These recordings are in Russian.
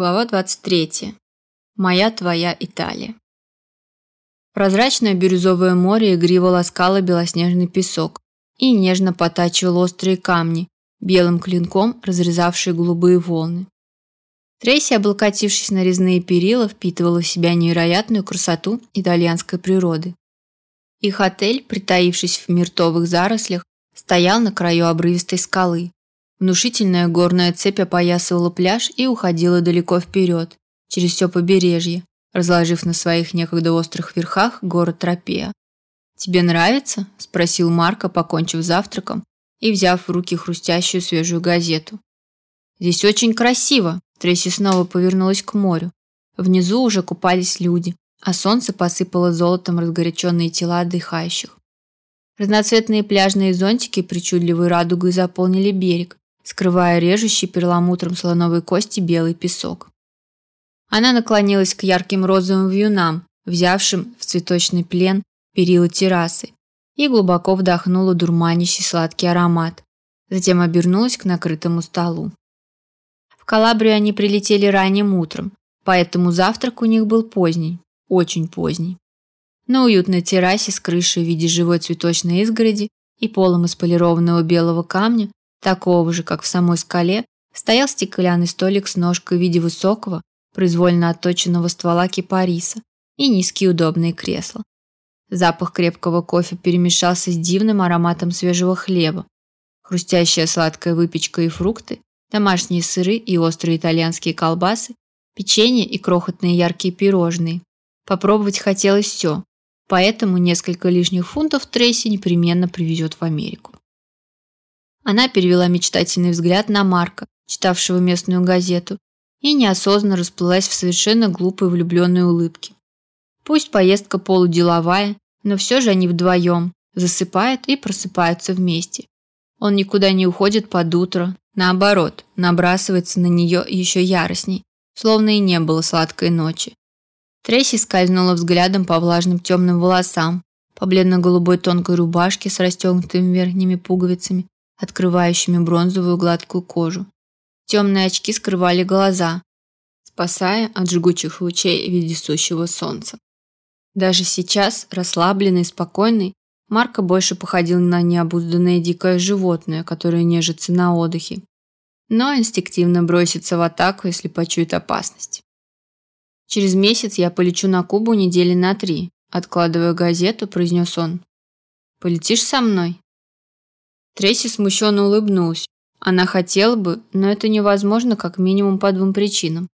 Глава 23. Моя твоя Италия. Прозрачное бирюзовое море игриво ласкало белоснежный песок и нежно потачивал острые камни, белым клинком разрезавшие голубые волны. Трейси, облокотившись на резные перила, впитывала в себя невероятную красоту итальянской природы. Их отель, притаившись в миртовых зарослях, стоял на краю обрывистой скалы, Внушительная горная цепь опоясывала пляж и уходила далеко вперед, через все побережье, разложив на своих некогда острых верхах город Тропея. «Тебе нравится?» – спросил Марко, покончив завтраком и взяв в руки хрустящую свежую газету. «Здесь очень красиво!» – Тресси снова повернулась к морю. Внизу уже купались люди, а солнце посыпало золотом разгоряченные тела отдыхающих. Разноцветные пляжные зонтики причудливой радугой заполнили берег, скрывая режущий перламутром слоновой кости белый песок. Она наклонилась к ярким розовым вьюнам, взявшим в цветочный плен перила террасы, и глубоко вдохнула дурманящий сладкий аромат. Затем обернулась к накрытому столу. В Калабрию они прилетели ранним утром, поэтому завтрак у них был поздний, очень поздний. На уютной террасе с крышей в виде живой цветочной изгороди и полом из полированного белого камня Такого же, как в самой скале, стоял стеклянный столик с ножкой в виде высокого, произвольно отточенного ствола кипариса и низкие удобные кресла. Запах крепкого кофе перемешался с дивным ароматом свежего хлеба. Хрустящая сладкая выпечка и фрукты, домашние сыры и острые итальянские колбасы, печенье и крохотные яркие пирожные. Попробовать хотелось все, поэтому несколько лишних фунтов Трейси непременно привезет в Америку. Она перевела мечтательный взгляд на Марка, читавшего местную газету, и неосознанно расплылась в совершенно глупой влюбленной улыбке. Пусть поездка полуделовая, но все же они вдвоем, засыпают и просыпаются вместе. Он никуда не уходит под утро, наоборот, набрасывается на нее еще яростней, словно и не было сладкой ночи. Трейси скользнула взглядом по влажным темным волосам, по бледно-голубой тонкой рубашке с расстегнутыми верхними пуговицами открывающими бронзовую гладкую кожу. Темные очки скрывали глаза, спасая от жгучих лучей вездесущего солнца. Даже сейчас, расслабленный спокойный, Марко больше походил на необузданное дикое животное, которое нежится на отдыхе, но инстинктивно бросится в атаку, если почует опасность. «Через месяц я полечу на Кубу недели на три», откладывая газету, произнес он. «Полетишь со мной?» Трейси смущенно улыбнулась. Она хотела бы, но это невозможно как минимум по двум причинам.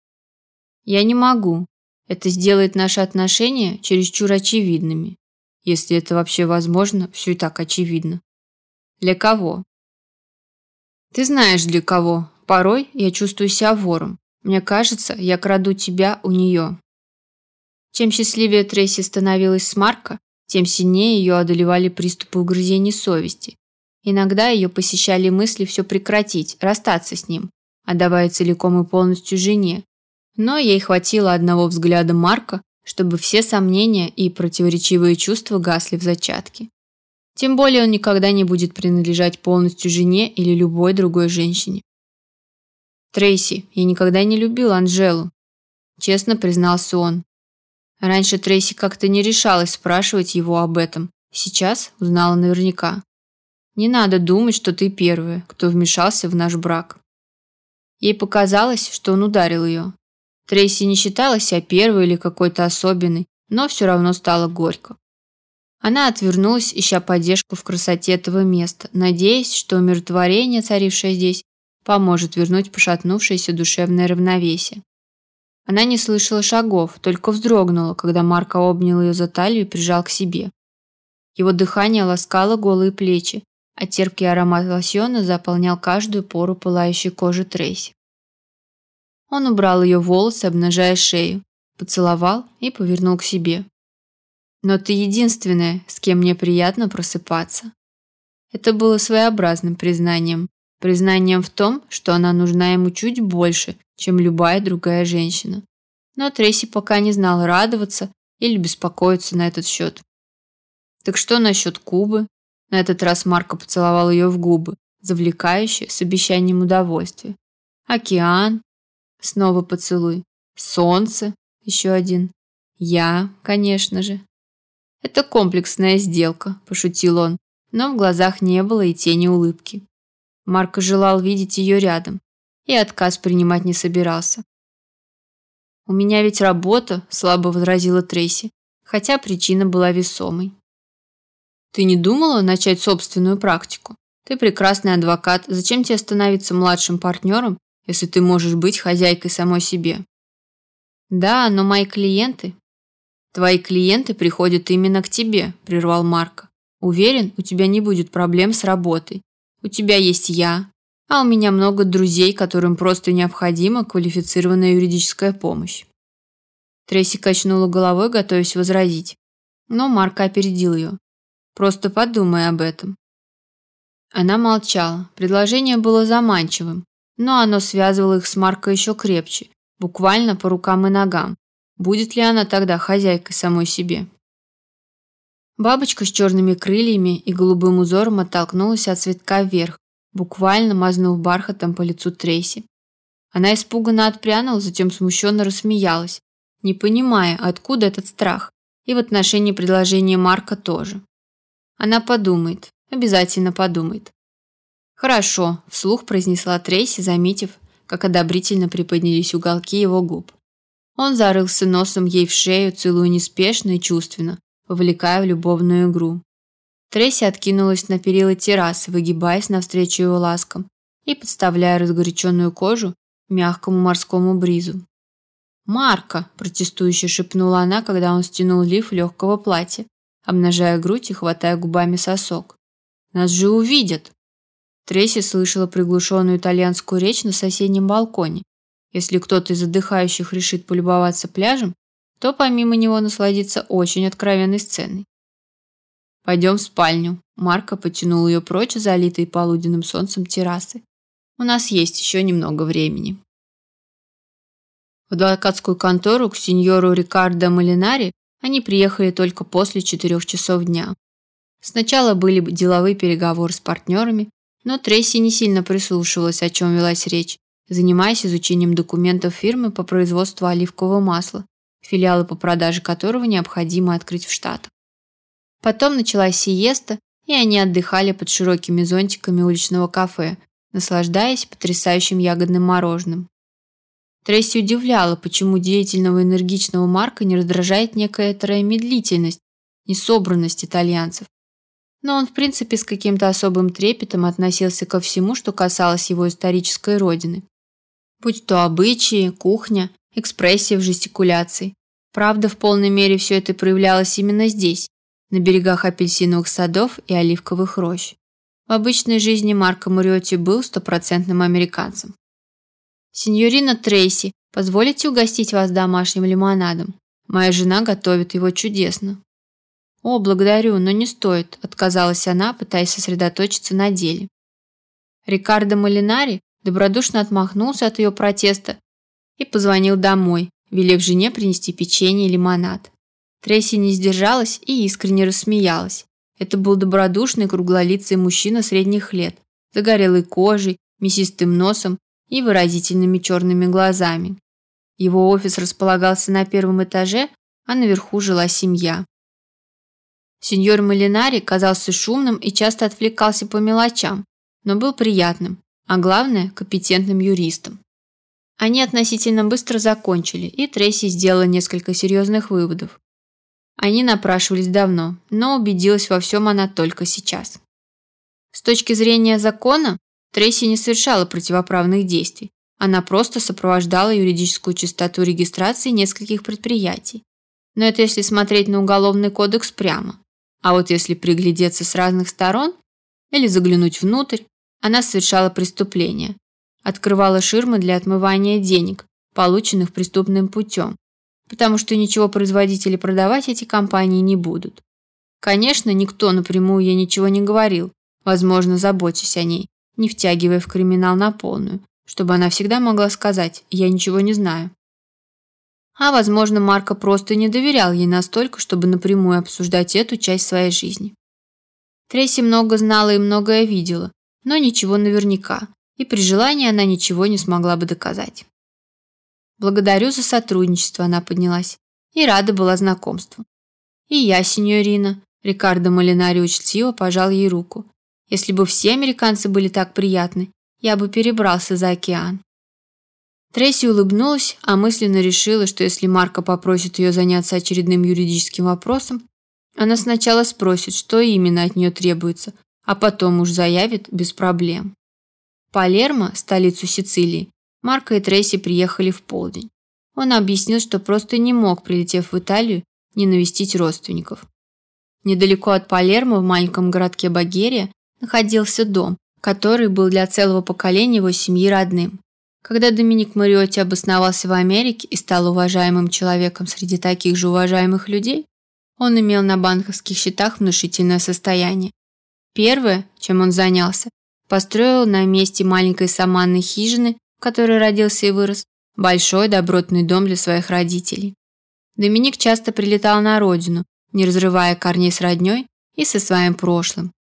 Я не могу. Это сделает наши отношения чересчур очевидными. Если это вообще возможно, все и так очевидно. Для кого? Ты знаешь, для кого. Порой я чувствую себя вором. Мне кажется, я краду тебя у нее. Чем счастливее Трейси становилась с Марка, тем сильнее ее одолевали приступы угрызений совести. Иногда ее посещали мысли все прекратить, расстаться с ним, отдавая целиком и полностью жене. Но ей хватило одного взгляда Марка, чтобы все сомнения и противоречивые чувства гасли в зачатке. Тем более он никогда не будет принадлежать полностью жене или любой другой женщине. Трейси, я никогда не любил Анжелу, честно признался он. Раньше Трейси как-то не решалась спрашивать его об этом. Сейчас узнала наверняка. Не надо думать, что ты первая, кто вмешался в наш брак. Ей показалось, что он ударил ее. Трейси не считала себя первой или какой-то особенной, но все равно стало горько. Она отвернулась, ища поддержку в красоте этого места, надеясь, что умиротворение, царившее здесь, поможет вернуть пошатнувшееся душевное равновесие. Она не слышала шагов, только вздрогнула, когда Марко обнял ее за талию и прижал к себе. Его дыхание ласкало голые плечи, а терпкий аромат лосьона заполнял каждую пору пылающей кожи Трейси. Он убрал ее волосы, обнажая шею, поцеловал и повернул к себе. «Но ты единственная, с кем мне приятно просыпаться». Это было своеобразным признанием, признанием в том, что она нужна ему чуть больше, чем любая другая женщина. Но Трейси пока не знала радоваться или беспокоиться на этот счет. «Так что насчет Кубы?» На этот раз Марко поцеловал ее в губы, завлекающе, с обещанием удовольствия. Океан. Снова поцелуй. Солнце. Еще один. Я, конечно же. Это комплексная сделка, пошутил он, но в глазах не было и тени улыбки. Марко желал видеть ее рядом и отказ принимать не собирался. «У меня ведь работа», – слабо возразила Трейси, хотя причина была весомой. «Ты не думала начать собственную практику? Ты прекрасный адвокат, зачем тебе становиться младшим партнером, если ты можешь быть хозяйкой самой себе?» «Да, но мои клиенты...» «Твои клиенты приходят именно к тебе», – прервал Марко. «Уверен, у тебя не будет проблем с работой. У тебя есть я, а у меня много друзей, которым просто необходима квалифицированная юридическая помощь. Трейси качнула головой, готовясь возразить. Но Марк опередил ее. «Просто подумай об этом». Она молчала. Предложение было заманчивым, но оно связывало их с Марко еще крепче, буквально по рукам и ногам. Будет ли она тогда хозяйкой самой себе? Бабочка с черными крыльями и голубым узором оттолкнулась от цветка вверх, буквально мазнув бархатом по лицу Трейси. Она испуганно отпрянула, затем смущенно рассмеялась, не понимая, откуда этот страх, и в отношении предложения Марка тоже. Она подумает, обязательно подумает. «Хорошо», – вслух произнесла Трейси, заметив, как одобрительно приподнялись уголки его губ. Он зарылся носом ей в шею, целуя неспешно и чувственно, вовлекая в любовную игру. Тресси откинулась на перила террасы, выгибаясь навстречу его ласкам и подставляя разгоряченную кожу мягкому морскому бризу. «Марка!» – протестующе шепнула она, когда он стянул лиф легкого платья, обнажая грудь и хватая губами сосок. «Нас же увидят!» Тресси слышала приглушенную итальянскую речь на соседнем балконе. Если кто-то из отдыхающих решит полюбоваться пляжем, то помимо него насладиться очень откровенной сценой. «Пойдем в спальню». Марко потянул ее прочь, залитой полуденным солнцем террасы. «У нас есть еще немного времени». В адвокатскую контору к сеньору Рикардо Малинари они приехали только после четырех часов дня. Сначала были деловые переговоры с партнерами, но Трейси не сильно прислушивалась, о чем велась речь, занимаясь изучением документов фирмы по производству оливкового масла, филиалы по продаже которого необходимо открыть в Штатах. Потом началась сиеста, и они отдыхали под широкими зонтиками уличного кафе, наслаждаясь потрясающим ягодным мороженым. Трейси удивляла, почему деятельного энергичного Марка не раздражает некоторая медлительность, несобранность итальянцев. Но он, в принципе, с каким-то особым трепетом относился ко всему, что касалось его исторической родины. Будь то обычаи, кухня, экспрессия в жестикуляции. Правда, в полной мере все это проявлялось именно здесь, на берегах апельсиновых садов и оливковых рощ. В обычной жизни Марко Мариотти был стопроцентным американцем. «Сеньорина Трейси, позволите угостить вас домашним лимонадом? Моя жена готовит его чудесно». «О, благодарю, но не стоит», – отказалась она, пытаясь сосредоточиться на деле. Рикардо Малинари добродушно отмахнулся от ее протеста и позвонил домой, велев жене принести печенье и лимонад. Трейси не сдержалась и искренне рассмеялась. Это был добродушный круглолицый мужчина средних лет, загорелой кожей, мясистым носом и выразительными черными глазами. Его офис располагался на первом этаже, а наверху жила семья. Сеньор Малинари казался шумным и часто отвлекался по мелочам, но был приятным, а главное – компетентным юристом. Они относительно быстро закончили, и Трейси сделала несколько серьезных выводов. Они напрашивались давно, но убедилась во всем она только сейчас. С точки зрения закона, Трейси не совершала противоправных действий. Она просто сопровождала юридическую чистоту регистрации нескольких предприятий. Но это если смотреть на уголовный кодекс прямо. А вот если приглядеться с разных сторон или заглянуть внутрь, она совершала преступление. Открывала ширмы для отмывания денег, полученных преступным путем, потому что ничего производить или продавать эти компании не будут. Конечно, никто напрямую ей ничего не говорил, возможно, заботясь о ней, не втягивая в криминал на полную, чтобы она всегда могла сказать «я ничего не знаю». А, возможно, Марко просто не доверял ей настолько, чтобы напрямую обсуждать эту часть своей жизни. Трейси много знала и многое видела, но ничего наверняка, и при желании она ничего не смогла бы доказать. Благодарю за сотрудничество, она поднялась. И рада была знакомству. И я, сеньорина. Рикардо Малинари учтиво пожал ей руку. Если бы все американцы были так приятны, я бы перебрался за океан. Трейси улыбнулась, а мысленно решила, что если Марко попросит ее заняться очередным юридическим вопросом, она сначала спросит, что именно от нее требуется, а потом уж заявит без проблем. Палермо, столицу Сицилии, Марко и Трейси приехали в полдень. Он объяснил, что просто не мог, прилетев в Италию, не навестить родственников. Недалеко от Палермо, в маленьком городке Багерия, находился дом, который был для целого поколения его семьи родным. Когда Доминик Мариотти обосновался в Америке и стал уважаемым человеком среди таких же уважаемых людей, он имел на банковских счетах внушительное состояние. Первое, чем он занялся, построил на месте маленькой саманной хижины, в которой родился и вырос, большой добротный дом для своих родителей. Доминик часто прилетал на родину, не разрывая корней с роднёй и со своим прошлым.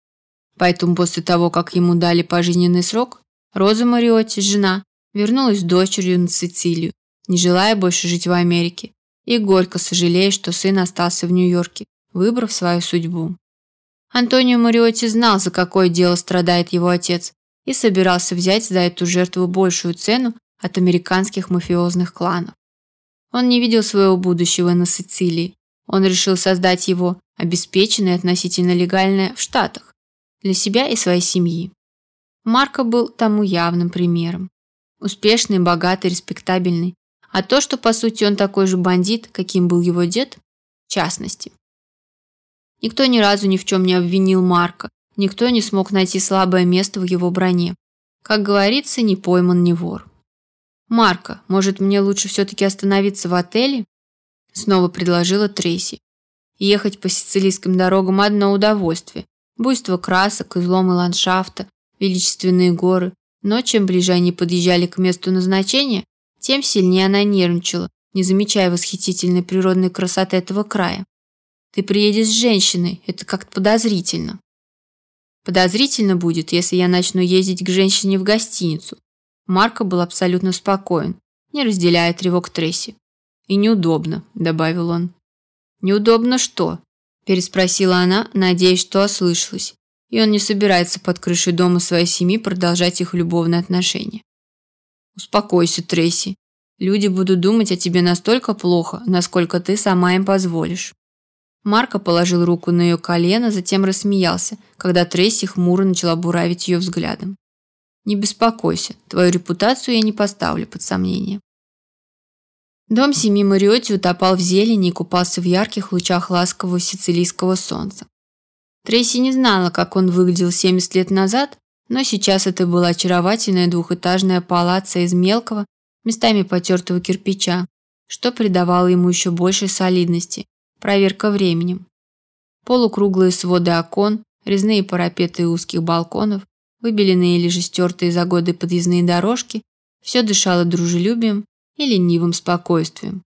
Поэтому после того, как ему дали пожизненный срок, Роза Мариотти, жена, вернулась с дочерью на Сицилию, не желая больше жить в Америке, и горько сожалея, что сын остался в Нью-Йорке, выбрав свою судьбу. Антонио Мариотти знал, за какое дело страдает его отец, и собирался взять за эту жертву большую цену от американских мафиозных кланов. Он не видел своего будущего на Сицилии. Он решил создать его, обеспеченное относительно легальное, в Штатах, для себя и своей семьи. Марко был тому явным примером. Успешный, богатый, респектабельный, а то, что по сути он такой же бандит, каким был его дед, в частности. Никто ни разу ни в чем не обвинил Марка, никто не смог найти слабое место в его броне. Как говорится, не пойман, не вор. «Марка, может, мне лучше все-таки остановиться в отеле?» Снова предложила Трейси. Ехать по сицилийским дорогам – одно удовольствие. Буйство красок, изломы ландшафта, величественные горы. Но чем ближе они подъезжали к месту назначения, тем сильнее она нервничала, не замечая восхитительной природной красоты этого края. Ты приедешь с женщиной, это как-то подозрительно. Подозрительно будет, если я начну ездить к женщине в гостиницу. Марко был абсолютно спокоен, не разделяя тревог Тресси. И неудобно, добавил он. Неудобно что? Переспросила она, надеясь, что ослышалась. И он не собирается под крышей дома своей семьи продолжать их любовные отношения. Успокойся, Трейси. Люди будут думать о тебе настолько плохо, насколько ты сама им позволишь. Марко положил руку на ее колено, затем рассмеялся, когда Трейси хмуро начала буравить ее взглядом. Не беспокойся, твою репутацию я не поставлю под сомнение. Дом семьи Мариотти утопал в зелени и купался в ярких лучах ласкового сицилийского солнца. Трейси не знала, как он выглядел 70 лет назад, но сейчас это была очаровательная двухэтажная палаца из мелкого, местами потертого кирпича, что придавало ему еще большей солидности. Проверка временем. Полукруглые своды окон, резные парапеты узких балконов, выбеленные или же стертые за годы подъездные дорожки, все дышало дружелюбием и ленивым спокойствием.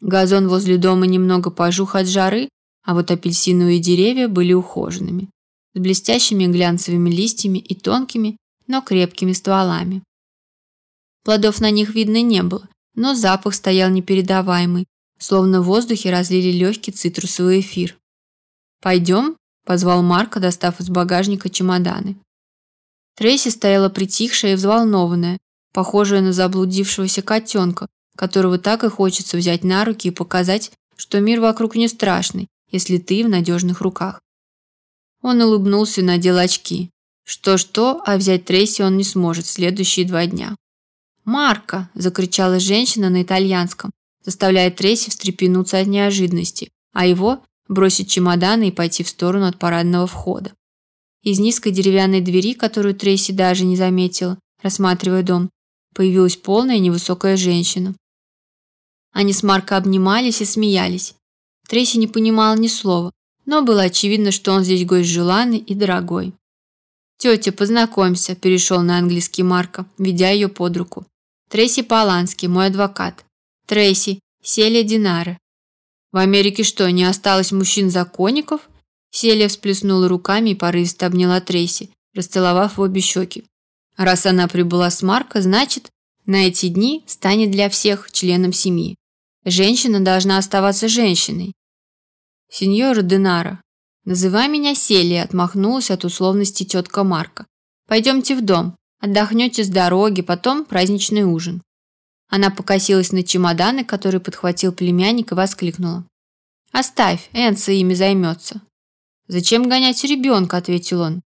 Газон возле дома немного пожух от жары, а вот апельсиновые деревья были ухоженными с блестящими глянцевыми листьями и тонкими, но крепкими стволами. Плодов на них видно не было, но запах стоял непередаваемый, словно в воздухе разлили легкий цитрусовый эфир. «Пойдем?» – позвал Марка, достав из багажника чемоданы. Трейси стояла притихшая и взволнованная, похожая на заблудившегося котенка, которого так и хочется взять на руки и показать, что мир вокруг не страшный, если ты в надежных руках. Он улыбнулся и надел очки. Что-что, а взять Трейси он не сможет следующие два дня. «Марко!» – закричала женщина на итальянском, заставляя Трейси встрепенуться от неожиданности, а его – бросить чемоданы и пойти в сторону от парадного входа. Из низкой деревянной двери, которую Трейси даже не заметила, рассматривая дом, появилась полная невысокая женщина. Они с Марко обнимались и смеялись. Трейси не понимала ни слова, но было очевидно, что он здесь гость желанный и дорогой. «Тетя, познакомься», – перешел на английский Марко, ведя ее под руку. «Трейси Поланский, мой адвокат. Трейси, Селия Динара». «В Америке что, не осталось мужчин-законников?» Селия всплеснула руками и порывисто обняла Трейси, расцеловав в обе щеки. «Раз она прибыла с Марко, значит...» на эти дни станет для всех членом семьи. Женщина должна оставаться женщиной. Сеньора Денара, называй меня Селия, отмахнулась от условности тетка Марка. Пойдемте в дом, отдохнете с дороги, потом праздничный ужин. Она покосилась на чемоданы, которые подхватил племянник и воскликнула. «Оставь, Энса ими займется». «Зачем гонять ребенка?» – ответил он.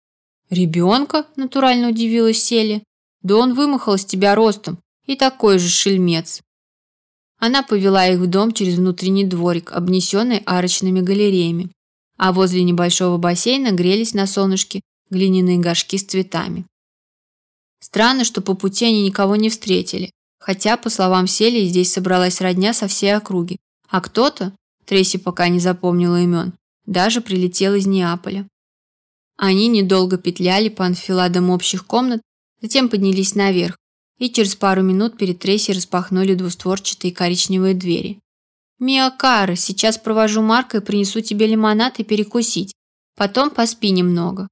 «Ребенка?» – натурально удивилась Селия. «Да он вымахал с тебя ростом, и такой же шельмец». Она повела их в дом через внутренний дворик, обнесенный арочными галереями, а возле небольшого бассейна грелись на солнышке глиняные горшки с цветами. Странно, что по пути они никого не встретили, хотя, по словам Сели, здесь собралась родня со всей округи, а кто-то, Трейси пока не запомнила имен, даже прилетел из Неаполя. Они недолго петляли по анфиладам общих комнат, затем поднялись наверх, и через пару минут перед Трейси распахнули двустворчатые коричневые двери. «Миа Кара, сейчас провожу Марка и принесу тебе лимонад и перекусить. Потом поспи немного».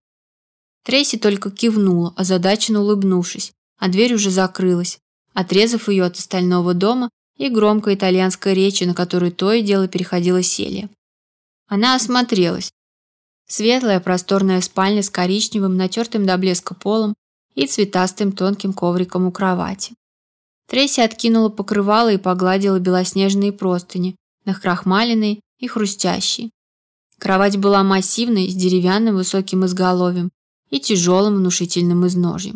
Трейси только кивнула, озадаченно улыбнувшись, а дверь уже закрылась, отрезав ее от остального дома и громкой итальянской речи, на которую то и дело переходила Селия. Она осмотрелась. Светлая просторная спальня с коричневым, натертым до блеска полом и цветастым тонким ковриком у кровати. Трейси откинула покрывало и погладила белоснежные простыни, нахрахмаленные и хрустящие. Кровать была массивной, с деревянным высоким изголовьем и тяжелым внушительным изножьем.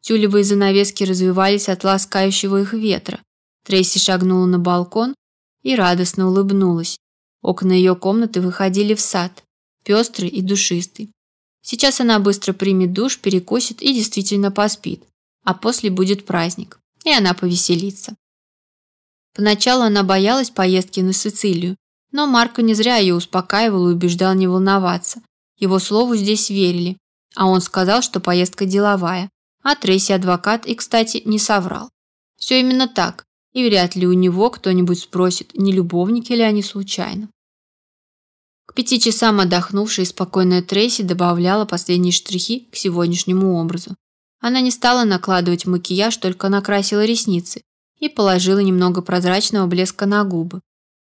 Тюлевые занавески развивались от ласкающего их ветра. Трейси шагнула на балкон и радостно улыбнулась. Окна ее комнаты выходили в сад, пестрый и душистый. Сейчас она быстро примет душ, перекусит и действительно поспит, а после будет праздник, и она повеселится. Поначалу она боялась поездки на Сицилию, но Марко не зря ее успокаивал и убеждал не волноваться. Его слову здесь верили, а он сказал, что поездка деловая, а Трейси адвокат и, кстати, не соврал. Все именно так, и вряд ли у него кто-нибудь спросит, не любовники ли они случайно. Пяти часам отдохнувшая и спокойная Трейси добавляла последние штрихи к сегодняшнему образу. Она не стала накладывать макияж, только накрасила ресницы и положила немного прозрачного блеска на губы.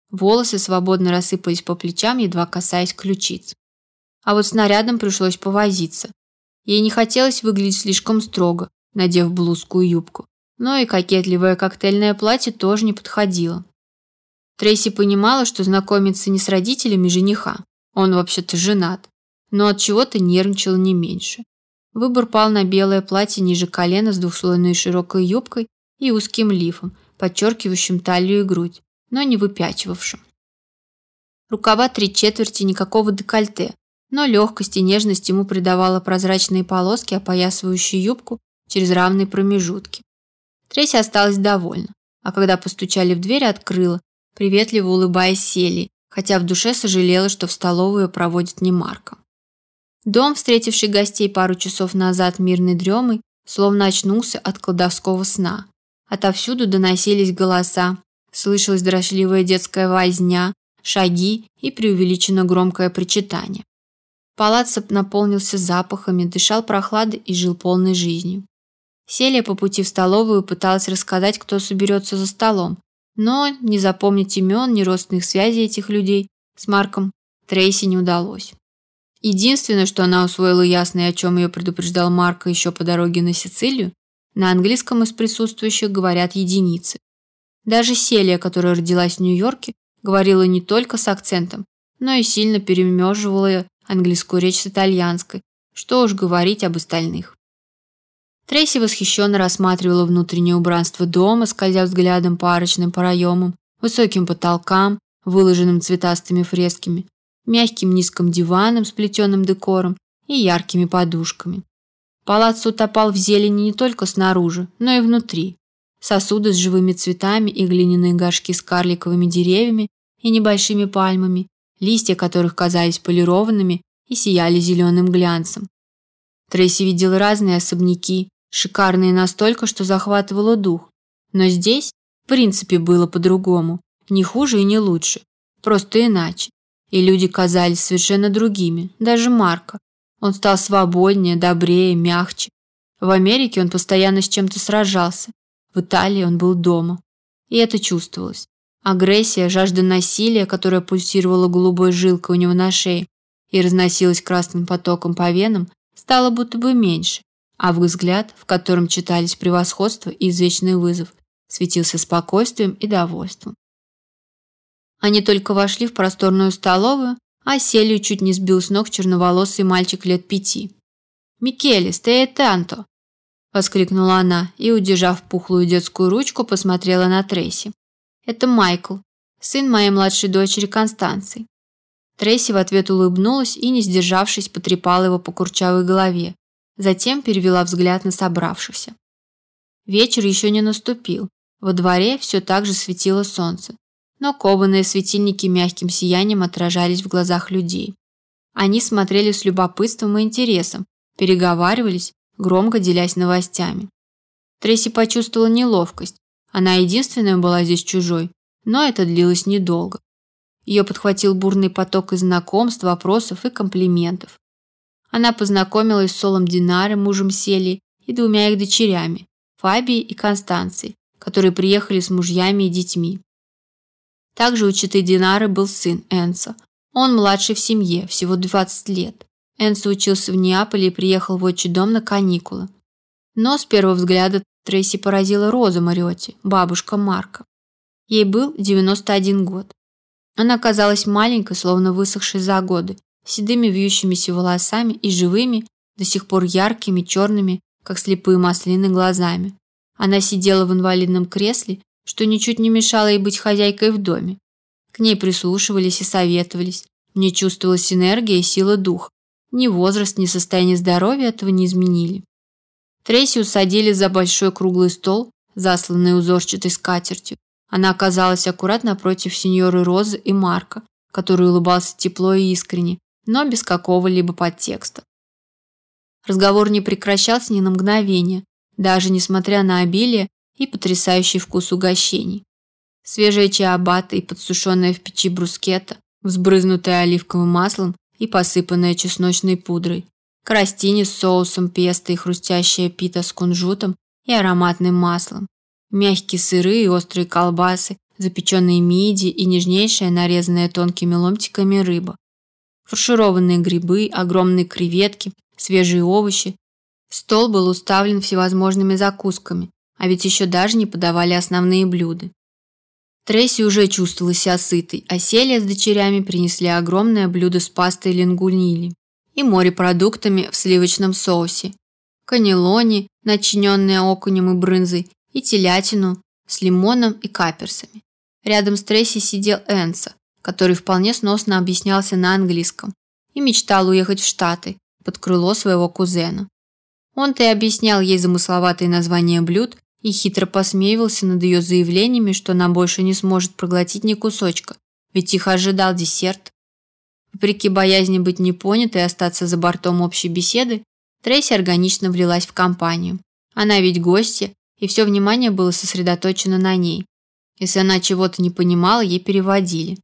Волосы свободно рассыпались по плечам, едва касаясь ключиц. А вот с нарядом пришлось повозиться. Ей не хотелось выглядеть слишком строго, надев блузку и юбку. Но и кокетливое коктейльное платье тоже не подходило. Трейси понимала, что знакомится не с родителями жениха, он вообще-то женат, но от чего-то нервничала не меньше. Выбор пал на белое платье ниже колена с двухслойной широкой юбкой и узким лифом, подчеркивающим талию и грудь, но не выпячивавшим. Рукава три четверти, никакого декольте, но легкость и нежность ему придавала прозрачные полоски, опоясывающие юбку через равные промежутки. Трейси осталась довольна, а когда постучали в дверь, открыла, приветливо улыбаясь Сели, хотя в душе сожалела, что в столовую проводит не Марка. Дом, встретивший гостей пару часов назад мирной дремой, словно очнулся от колдовского сна. Отовсюду доносились голоса, слышалась дрожливая детская возня, шаги и преувеличенно громкое причитание. Палац наполнился запахами, дышал прохладой и жил полной жизнью. Селия по пути в столовую пыталась рассказать, кто соберется за столом, но не запомнить имен, ни родственных связей этих людей с Марком Трейси не удалось. Единственное, что она усвоила ясно и о чем ее предупреждал Марко еще по дороге на Сицилию, на английском из присутствующих говорят единицы. Даже Селия, которая родилась в Нью-Йорке, говорила не только с акцентом, но и сильно перемеживала английскую речь с итальянской, что уж говорить об остальных. Трейси восхищенно рассматривала внутреннее убранство дома, скользя взглядом по арочным проемам, высоким потолкам, выложенным цветастыми фресками, мягким низким диваном с плетеным декором и яркими подушками. Палац утопал в зелени не только снаружи, но и внутри. Сосуды с живыми цветами и глиняные горшки с карликовыми деревьями и небольшими пальмами, листья которых казались полированными и сияли зеленым глянцем. Трейси видел разные особняки, шикарные настолько, что захватывало дух. Но здесь, в принципе, было по-другому. Не хуже и не лучше. Просто иначе. И люди казались совершенно другими. Даже Марка. Он стал свободнее, добрее, мягче. В Америке он постоянно с чем-то сражался. В Италии он был дома. И это чувствовалось. Агрессия, жажда насилия, которая пульсировала голубой жилкой у него на шее и разносилась красным потоком по венам, стала будто бы меньше, а взгляд, в котором читались превосходство и извечный вызов, светился спокойствием и довольством. Они только вошли в просторную столовую, а Селию чуть не сбил с ног черноволосый мальчик лет пяти. «Микеле, стея танто!» – воскликнула она и, удержав пухлую детскую ручку, посмотрела на Трейси. «Это Майкл, сын моей младшей дочери Констанции». Трейси в ответ улыбнулась и, не сдержавшись, потрепала его по курчавой голове, затем перевела взгляд на собравшихся. Вечер еще не наступил. Во дворе все так же светило солнце, но кованые светильники мягким сиянием отражались в глазах людей. Они смотрели с любопытством и интересом, переговаривались, громко делясь новостями. Трейси почувствовала неловкость. Она единственная была здесь чужой, но это длилось недолго. Ее подхватил бурный поток из знакомств, вопросов и комплиментов. Она познакомилась с Солом Динаром, мужем Сели, и двумя их дочерями, Фабией и Констанцией, которые приехали с мужьями и детьми. Также у Читы Динары был сын Энса. Он младший в семье, всего 20 лет. Энса учился в Неаполе и приехал в отчий дом на каникулы. Но с первого взгляда Трейси поразила Роза Мариотти, бабушка Марка. Ей был 91 год. Она казалась маленькой, словно высохшей за годы, седыми вьющимися волосами и живыми, до сих пор яркими, черными, как слепые маслины, глазами. Она сидела в инвалидном кресле, что ничуть не мешало ей быть хозяйкой в доме. К ней прислушивались и советовались. Не чувствовалась энергия и сила духа. Ни возраст, ни состояние здоровья этого не изменили. Трейси усадили за большой круглый стол, засланный узорчатой скатертью. Она оказалась аккуратно напротив сеньоры Розы и Марка, который улыбался тепло и искренне, но без какого-либо подтекста. Разговор не прекращался ни на мгновение, даже несмотря на обилие и потрясающий вкус угощений. Свежая чиабатта и подсушенная в печи брускетта, взбрызнутая оливковым маслом и посыпанная чесночной пудрой, крастини с соусом песто и хрустящая пита с кунжутом и ароматным маслом, мягкие сыры и острые колбасы, запеченные миди и нежнейшая, нарезанная тонкими ломтиками рыба, фаршированные грибы, огромные креветки, свежие овощи. Стол был уставлен всевозможными закусками, а ведь еще даже не подавали основные блюда. Трейси уже чувствовала себя сытой, а Селия с дочерями принесли огромное блюдо с пастой лингунили и морепродуктами в сливочном соусе, канелони, начиненные окунем и брынзой, и телятину с лимоном и каперсами. Рядом с Трейси сидел Энса, который вполне сносно объяснялся на английском и мечтал уехать в Штаты под крыло своего кузена. Он-то и объяснял ей замысловатые названия блюд и хитро посмеивался над ее заявлениями, что она больше не сможет проглотить ни кусочка, ведь их ожидал десерт. Вопреки боязни быть непонятой и остаться за бортом общей беседы, Трейси органично влилась в компанию. Она ведь гостья, и все внимание было сосредоточено на ней. Если она чего-то не понимала, ей переводили.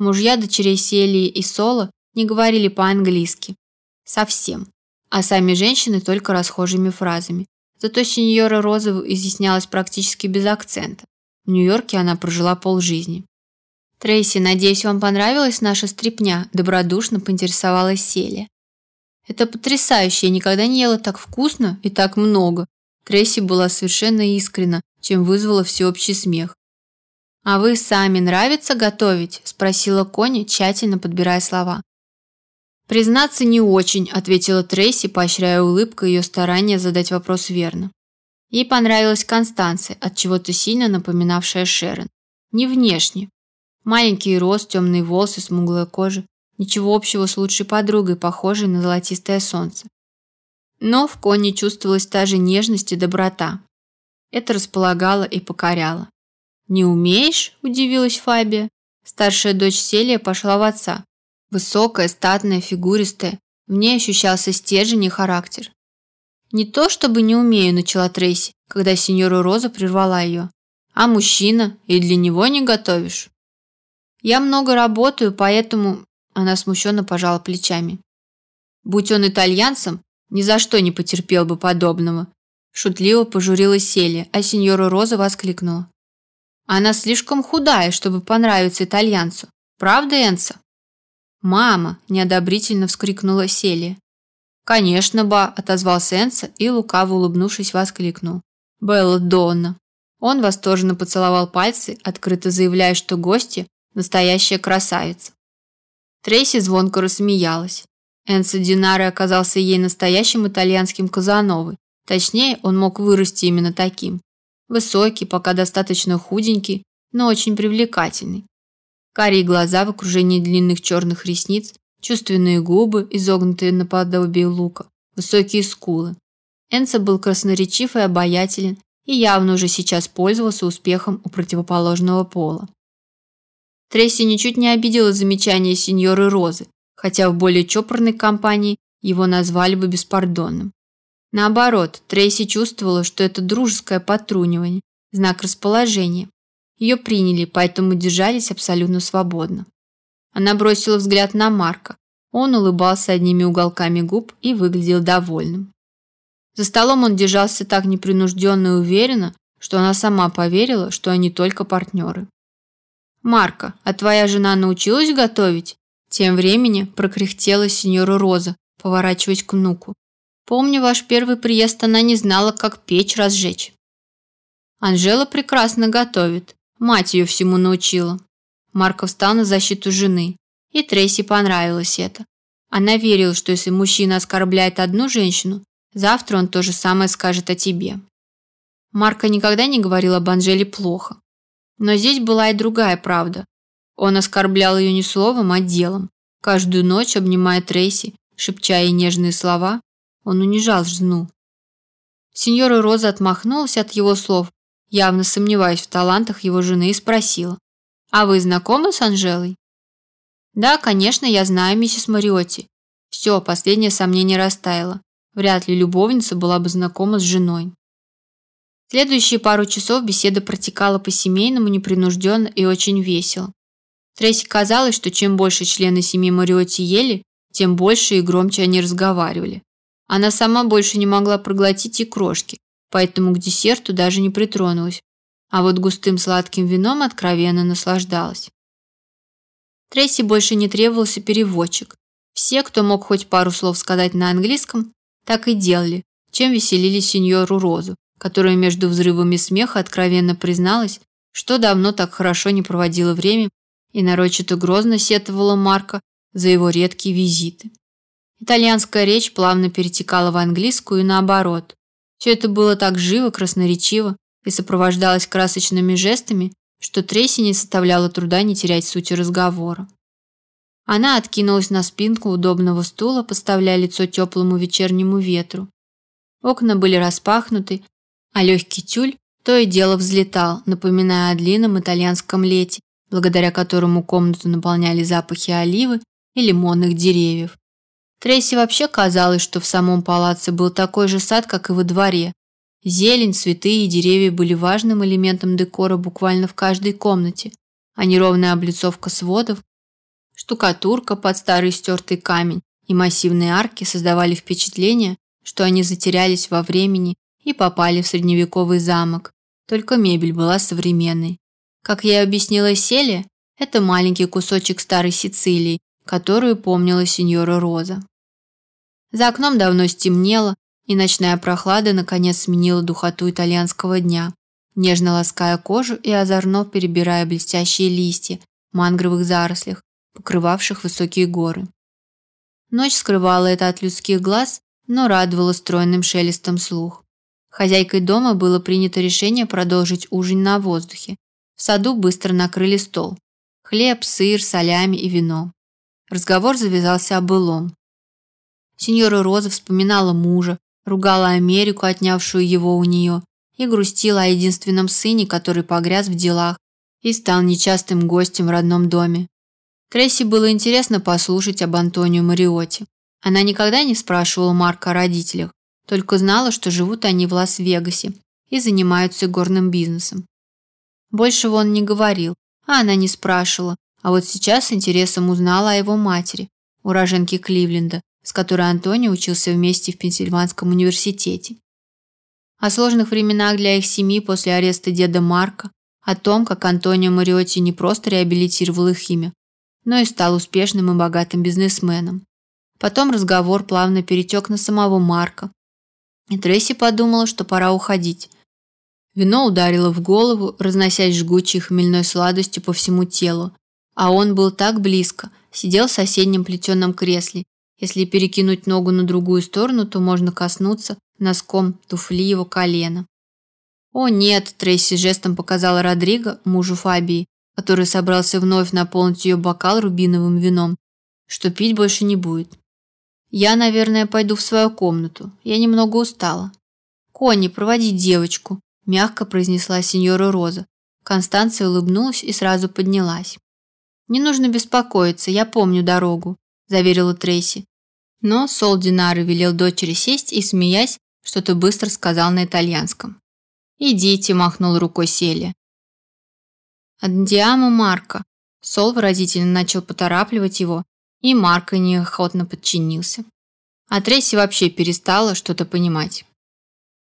Мужья дочерей Селии и Соло не говорили по-английски. Совсем. А сами женщины только расхожими фразами. Зато сеньора Роза изъяснялась практически без акцента. В Нью-Йорке она прожила полжизни. «Трейси, надеюсь, вам понравилась наша стрипня?» – добродушно поинтересовалась Селия. «Это потрясающе, я никогда не ела так вкусно и так много». Трейси была совершенно искренна, чем вызвала всеобщий смех. «А вы сами нравится готовить?» – спросила Кони, тщательно подбирая слова. «Признаться, не очень», – ответила Трейси, поощряя улыбкой ее старания задать вопрос верно. Ей понравилась Констанция, от чего-то сильно напоминавшая Шерон. Не внешне. Маленький рост, темные волосы, смуглая кожа. Ничего общего с лучшей подругой, похожей на золотистое солнце. Но в Коне чувствовалась та же нежность и доброта. Это располагало и покоряло. «Не умеешь?» – удивилась Фабия. Старшая дочь Селия пошла в отца. Высокая, статная, фигуристая. В ней ощущался стержень и характер. «Не то, чтобы не умею», – начала Трейси, когда сеньора Роза прервала ее. «А мужчина? И для него не готовишь?» «Я много работаю, поэтому...» Она смущенно пожала плечами. «Будь он итальянцем, ни за что не потерпел бы подобного. Шутливо пожурилась Селия, а сеньора Роза воскликнула. Она слишком худая, чтобы понравиться итальянцу. Правда, Энца? Мама, неодобрительно вскрикнула Селия. Конечно, ба, отозвался Энца и лукаво улыбнувшись воскликнул. Белла Донна. Он восторженно поцеловал пальцы, открыто заявляя, что гости настоящая красавица. Трейси звонко рассмеялась. Энцо Динаре оказался ей настоящим итальянским Казановой. Точнее, он мог вырасти именно таким. Высокий, пока достаточно худенький, но очень привлекательный. Карие глаза в окружении длинных черных ресниц, чувственные губы, изогнутые наподобие лука, высокие скулы. Энцо был красноречив и обаятелен, и явно уже сейчас пользовался успехом у противоположного пола. Тресси ничуть не обидела замечание сеньоры Розы, хотя в более чопорной компании его назвали бы беспардонным. Наоборот, Трейси чувствовала, что это дружеское потрунивание, знак расположения. Ее приняли, поэтому держались абсолютно свободно. Она бросила взгляд на Марка. Он улыбался одними уголками губ и выглядел довольным. За столом он держался так непринужденно и уверенно, что она сама поверила, что они только партнеры. «Марка, а твоя жена научилась готовить?» Тем временем прокряхтела сеньора Роза, поворачиваясь к внуку. «Помню ваш первый приезд, она не знала, как печь разжечь». Анжела прекрасно готовит. Мать ее всему научила. Марко встал на защиту жены. И Трейси понравилось это. Она верила, что если мужчина оскорбляет одну женщину, завтра он то же самое скажет о тебе. Марко никогда не говорил об Анжеле плохо. Но здесь была и другая правда. Он оскорблял ее не словом, а делом. Каждую ночь, обнимая Трейси, шепча ей нежные слова, он унижал жену. Сеньора Роза отмахнулась от его слов, явно сомневаясь в талантах его жены, и спросила. «А вы знакомы с Анжелой?» «Да, конечно, я знаю миссис Мариотти». Все, последнее сомнение растаяло. Вряд ли любовница была бы знакома с женой. Следующие пару часов беседа протекала по-семейному, непринужденно и очень весело. Трейси казалось, что чем больше члены семьи Мариотти ели, тем больше и громче они разговаривали. Она сама больше не могла проглотить и крошки, поэтому к десерту даже не притронулась, а вот густым сладким вином откровенно наслаждалась. Трейси больше не требовался переводчик. Все, кто мог хоть пару слов сказать на английском, так и делали, чем веселили сеньору Розу, которая между взрывами смеха откровенно призналась, что давно так хорошо не проводила время и нарочито грозно сетовала Марка за его редкие визиты. Итальянская речь плавно перетекала в английскую и наоборот. Все это было так живо, красноречиво и сопровождалось красочными жестами, что Трейси не составляло труда не терять сути разговора. Она откинулась на спинку удобного стула, подставляя лицо теплому вечернему ветру. Окна были распахнуты, а легкий тюль то и дело взлетал, напоминая о длинном итальянском лете, благодаря которому комнату наполняли запахи оливы и лимонных деревьев. Трейси вообще казалось, что в самом палаце был такой же сад, как и во дворе. Зелень, цветы и деревья были важным элементом декора буквально в каждой комнате, а неровная облицовка сводов, штукатурка под старый стертый камень и массивные арки создавали впечатление, что они затерялись во времени и попали в средневековый замок, только мебель была современной. Как я и объяснила Селе, это маленький кусочек старой Сицилии, которую помнила сеньора Роза. За окном давно стемнело, и ночная прохлада наконец сменила духоту итальянского дня, нежно лаская кожу и озорно перебирая блестящие листья мангровых зарослях, покрывавших высокие горы. Ночь скрывала это от людских глаз, но радовала стройным шелестом слух. Хозяйкой дома было принято решение продолжить ужин на воздухе. В саду быстро накрыли стол. Хлеб, сыр, солями и вино. Разговор завязался о былом. Сеньора Роза вспоминала мужа, ругала Америку, отнявшую его у нее, и грустила о единственном сыне, который погряз в делах и стал нечастым гостем в родном доме. Тресси было интересно послушать об Антонио Мариотти. Она никогда не спрашивала Марка о родителях, только знала, что живут они в Лас-Вегасе и занимаются горным бизнесом. Большего он не говорил, а она не спрашивала, а вот сейчас с интересом узнала о его матери, уроженке Кливленда, с которой Антони учился вместе в Пенсильванском университете. О сложных временах для их семьи после ареста деда Марка, о том, как Антонио Мариотти не просто реабилитировал их имя, но и стал успешным и богатым бизнесменом. Потом разговор плавно перетек на самого Марка. И Трейси подумала, что пора уходить. Вино ударило в голову, разносясь жгучей хмельной сладостью по всему телу. А он был так близко, сидел в соседнем плетеном кресле. Если перекинуть ногу на другую сторону, то можно коснуться носком туфли его колена. «О нет!» – Трейси жестом показала Родриго, мужу Фабии, который собрался вновь наполнить ее бокал рубиновым вином, что пить больше не будет. «Я, наверное, пойду в свою комнату. Я немного устала». «Конни, проводи девочку», – мягко произнесла сеньора Роза. Констанция улыбнулась и сразу поднялась. «Не нужно беспокоиться, я помню дорогу», – заверила Трейси. Но Сол Динары велел дочери сесть и, смеясь, что-то быстро сказал на итальянском. «Идите», – махнул рукой Селия. «Андиамо Марко». Сол выразительно начал поторапливать его, и Марко неохотно подчинился. А Трейси вообще перестала что-то понимать.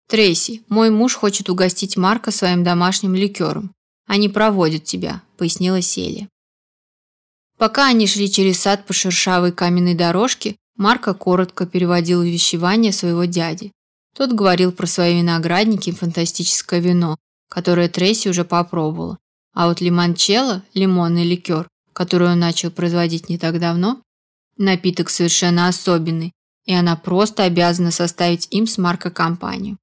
«Трейси, мой муж хочет угостить Марка своим домашним ликером. Они проводят тебя», – пояснила Селия. Пока они шли через сад по шершавой каменной дорожке, Марко коротко переводил увещевание своего дяди. Тот говорил про свои виноградники и фантастическое вино, которое Трейси уже попробовала. А вот лимончелло, лимонный ликер, который он начал производить не так давно, напиток совершенно особенный, и она просто обязана составить им с Марко компанию.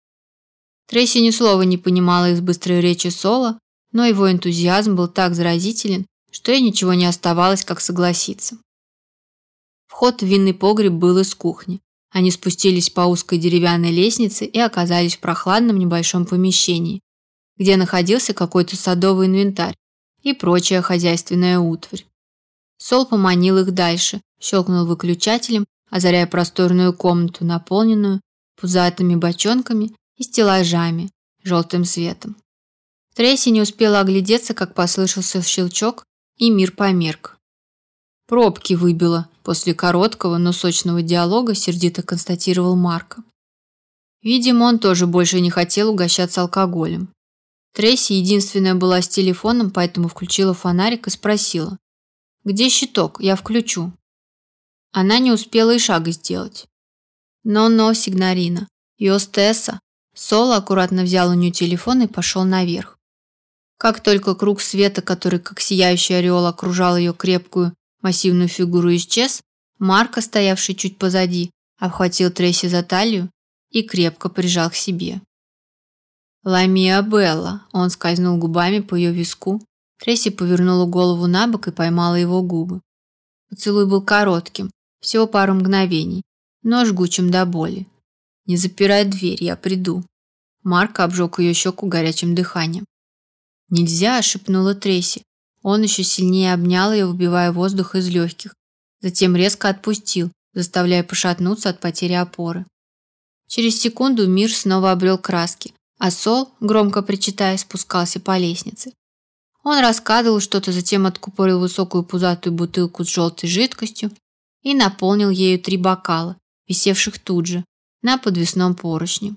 Трейси ни слова не понимала из быстрой речи Соло, но его энтузиазм был так заразителен, что ей ничего не оставалось, как согласиться. Вход в винный погреб был из кухни. Они спустились по узкой деревянной лестнице и оказались в прохладном небольшом помещении, где находился какой-то садовый инвентарь и прочая хозяйственная утварь. Сол поманил их дальше, щелкнул выключателем, озаряя просторную комнату, наполненную пузатыми бочонками и стеллажами, желтым светом. Трейси не успела оглядеться, как послышался щелчок, и мир померк. Пробки выбило, после короткого, но сочного диалога сердито констатировал Марко. Видимо, он тоже больше не хотел угощаться алкоголем. Трейси единственная была с телефоном, поэтому включила фонарик и спросила. «Где щиток? Я включу». Она не успела и шага сделать. «Но-но, Сигнарина. Йостесса». Соло аккуратно взял у нее телефон и пошел наверх. Как только круг света, который как сияющий ореол окружал ее крепкую, массивную фигуру, исчез, Марко, стоявший чуть позади, обхватил Трейси за талию и крепко прижал к себе. «Ламия Белла!» Он скользнул губами по ее виску. Трейси повернула голову на бок и поймала его губы. Поцелуй был коротким, всего пару мгновений, но жгучим до боли. «Не запирай дверь, я приду». Марк обжег ее щеку горячим дыханием. «Нельзя!» – шепнула Трейси. Он еще сильнее обнял ее, выбивая воздух из легких. Затем резко отпустил, заставляя пошатнуться от потери опоры. Через секунду мир снова обрел краски, а Сол, громко причитая, спускался по лестнице. Он раскадывал что-то, затем откупорил высокую пузатую бутылку с желтой жидкостью и наполнил ею три бокала, висевших тут же, на подвесном поручне.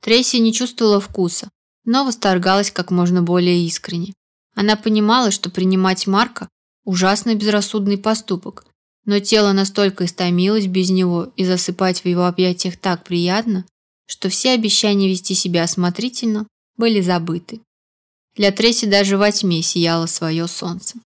Трейси не чувствовала вкуса, но восторгалась как можно более искренне. Она понимала, что принимать Марка – ужасно безрассудный поступок, но тело настолько истомилось без него и засыпать в его объятиях так приятно, что все обещания вести себя осмотрительно были забыты. Для Тресси даже во тьме сияло свое солнце.